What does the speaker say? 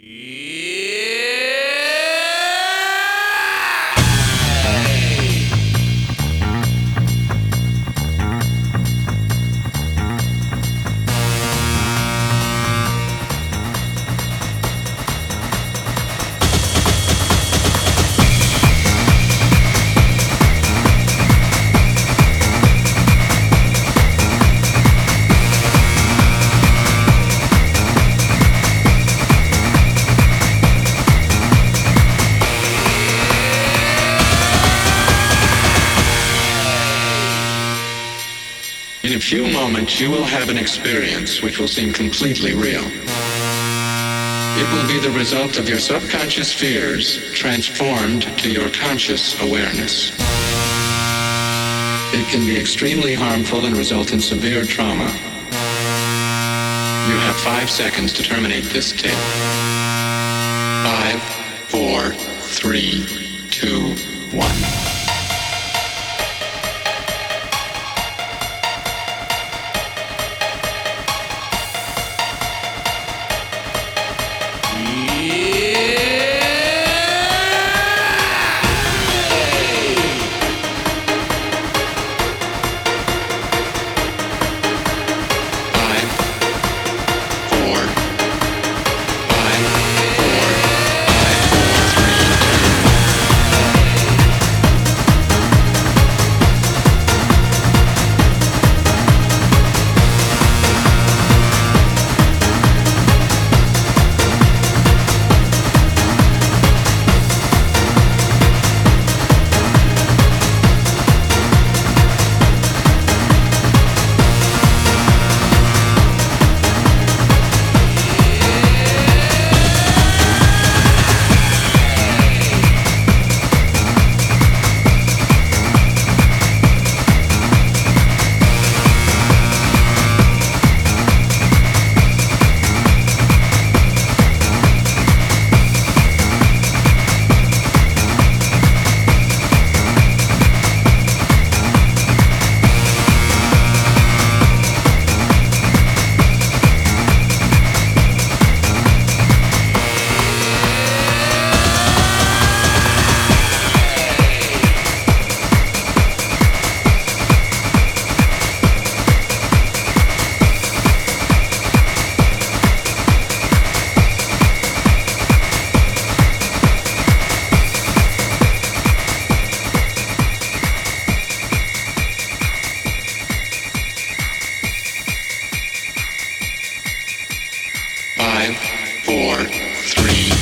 Yeah. In a few moments, you will have an experience which will seem completely real. It will be the result of your subconscious fears transformed to your conscious awareness. It can be extremely harmful and result in severe trauma. You have five seconds to terminate this tape. Five, four, three, two, one. five, four, three.